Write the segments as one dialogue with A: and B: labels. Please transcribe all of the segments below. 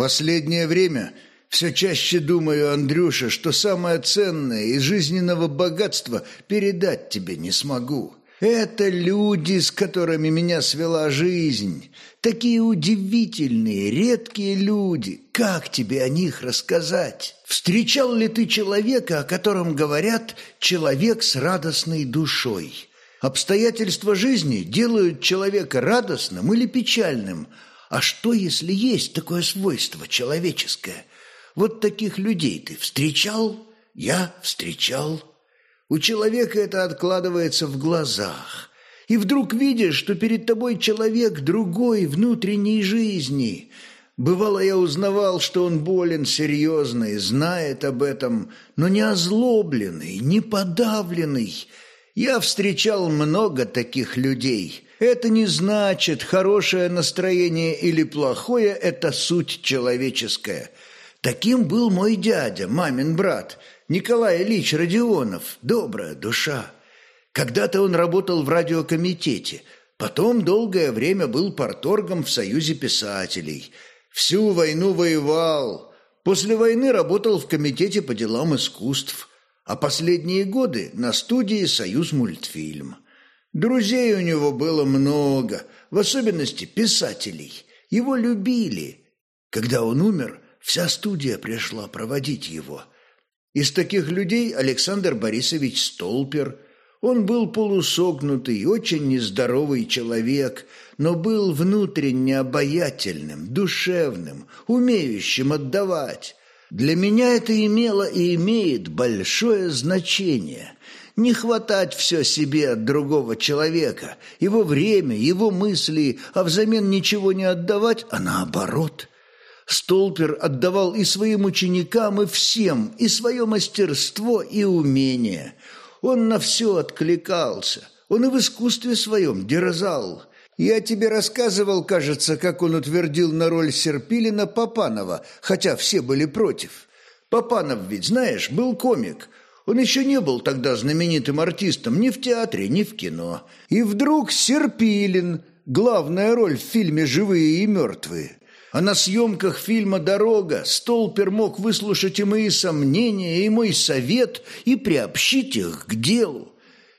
A: Последнее время все чаще думаю, Андрюша, что самое ценное из жизненного богатства передать тебе не смогу. Это люди, с которыми меня свела жизнь. Такие удивительные, редкие люди. Как тебе о них рассказать? Встречал ли ты человека, о котором говорят «человек с радостной душой»? Обстоятельства жизни делают человека радостным или печальным. А что, если есть такое свойство человеческое? Вот таких людей ты встречал? Я встречал. У человека это откладывается в глазах. И вдруг видишь, что перед тобой человек другой внутренней жизни. Бывало, я узнавал, что он болен серьезно и знает об этом, но не озлобленный, не подавленный. Я встречал много таких людей. Это не значит, хорошее настроение или плохое – это суть человеческая. Таким был мой дядя, мамин брат – Николай Ильич Родионов, добрая душа. Когда-то он работал в радиокомитете, потом долгое время был порторгом в Союзе писателей. Всю войну воевал. После войны работал в комитете по делам искусств, а последние годы на студии «Союз мультфильм». Друзей у него было много, в особенности писателей. Его любили. Когда он умер, вся студия пришла проводить его – из таких людей Александр Борисович Столпер. Он был полусогнутый, очень нездоровый человек, но был внутренне обаятельным, душевным, умеющим отдавать. Для меня это имело и имеет большое значение. Не хватать все себе от другого человека, его время, его мысли, а взамен ничего не отдавать, а наоборот – Столпер отдавал и своим ученикам, и всем, и свое мастерство, и умение. Он на все откликался. Он и в искусстве своем дерзал. Я тебе рассказывал, кажется, как он утвердил на роль Серпилина Попанова, хотя все были против. Попанов ведь, знаешь, был комик. Он еще не был тогда знаменитым артистом ни в театре, ни в кино. И вдруг Серпилин, главная роль в фильме «Живые и мертвые». А на съемках фильма «Дорога» Столпер мог выслушать и мои сомнения, и мой совет, и приобщить их к делу.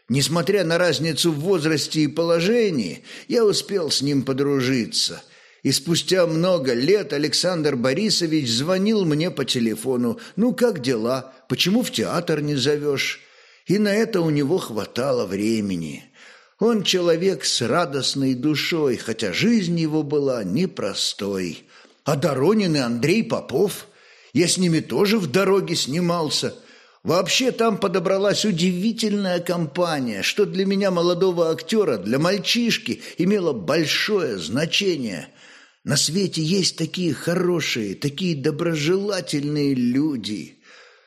A: Несмотря на разницу в возрасте и положении, я успел с ним подружиться. И спустя много лет Александр Борисович звонил мне по телефону. «Ну, как дела? Почему в театр не зовешь?» И на это у него хватало времени. Он человек с радостной душой, хотя жизнь его была непростой. А Доронин и Андрей Попов, я с ними тоже в дороге снимался. Вообще там подобралась удивительная компания, что для меня, молодого актера, для мальчишки, имело большое значение. На свете есть такие хорошие, такие доброжелательные люди.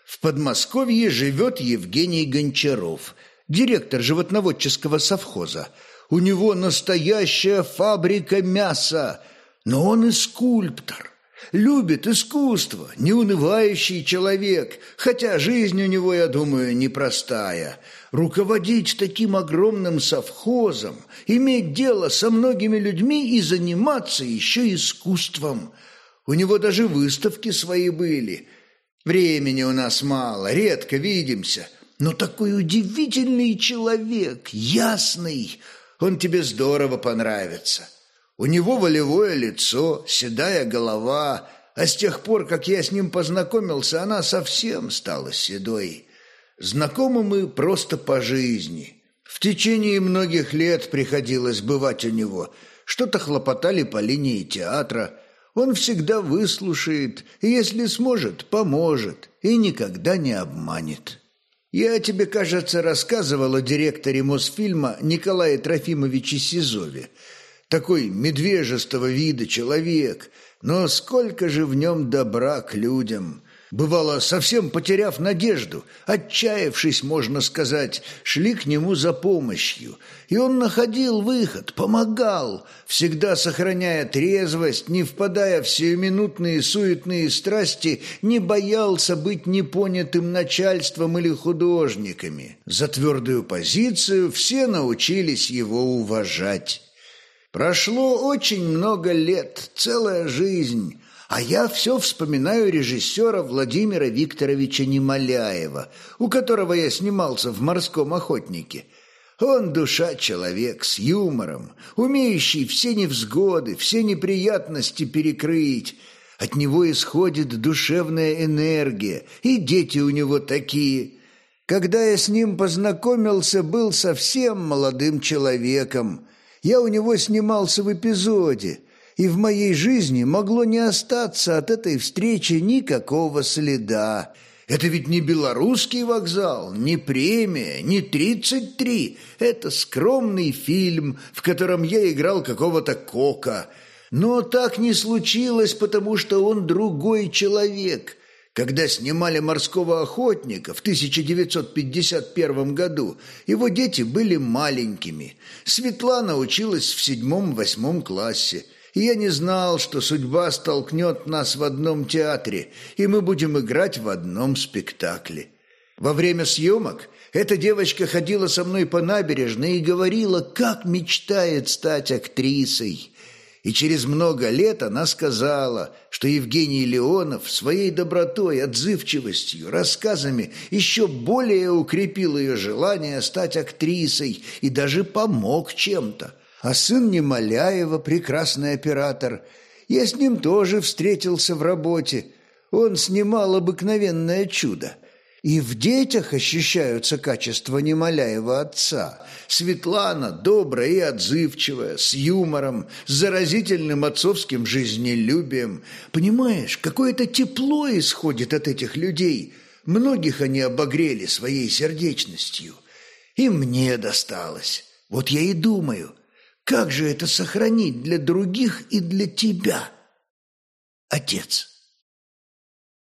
A: В Подмосковье живет Евгений Гончаров – директор животноводческого совхоза. У него настоящая фабрика мяса, но он и скульптор. Любит искусство, неунывающий человек, хотя жизнь у него, я думаю, непростая. Руководить таким огромным совхозом, иметь дело со многими людьми и заниматься еще искусством. У него даже выставки свои были. Времени у нас мало, редко видимся – но такой удивительный человек, ясный, он тебе здорово понравится. У него волевое лицо, седая голова, а с тех пор, как я с ним познакомился, она совсем стала седой. Знакомы мы просто по жизни. В течение многих лет приходилось бывать у него. Что-то хлопотали по линии театра. Он всегда выслушает, и если сможет, поможет, и никогда не обманет. Я тебе, кажется, рассказывал о директоре Мосфильма Николае Трофимовиче Сизове. Такой медвежестого вида человек, но сколько же в нем добра к людям. Бывало, совсем потеряв надежду, отчаявшись, можно сказать, шли к нему за помощью. И он находил выход, помогал, всегда сохраняя трезвость, не впадая в сиюминутные суетные страсти, не боялся быть непонятым начальством или художниками. За твердую позицию все научились его уважать. Прошло очень много лет, целая жизнь – А я все вспоминаю режиссера Владимира Викторовича Немоляева, у которого я снимался в «Морском охотнике». Он душа человек с юмором, умеющий все невзгоды, все неприятности перекрыть. От него исходит душевная энергия, и дети у него такие. Когда я с ним познакомился, был совсем молодым человеком. Я у него снимался в эпизоде, и в моей жизни могло не остаться от этой встречи никакого следа. Это ведь не белорусский вокзал, не премия, не 33. Это скромный фильм, в котором я играл какого-то кока. Но так не случилось, потому что он другой человек. Когда снимали «Морского охотника» в 1951 году, его дети были маленькими. Светлана училась в седьмом-восьмом классе – и я не знал, что судьба столкнет нас в одном театре, и мы будем играть в одном спектакле. Во время съемок эта девочка ходила со мной по набережной и говорила, как мечтает стать актрисой. И через много лет она сказала, что Евгений Леонов своей добротой, отзывчивостью, рассказами еще более укрепил ее желание стать актрисой и даже помог чем-то а сын Немоляева, прекрасный оператор. Я с ним тоже встретился в работе. Он снимал обыкновенное чудо. И в детях ощущаются качества Немоляева отца. Светлана добрая и отзывчивая, с юмором, с заразительным отцовским жизнелюбием. Понимаешь, какое-то тепло исходит от этих людей. Многих они обогрели своей сердечностью. И мне досталось. Вот я и думаю – как же это сохранить для других и для тебя, отец?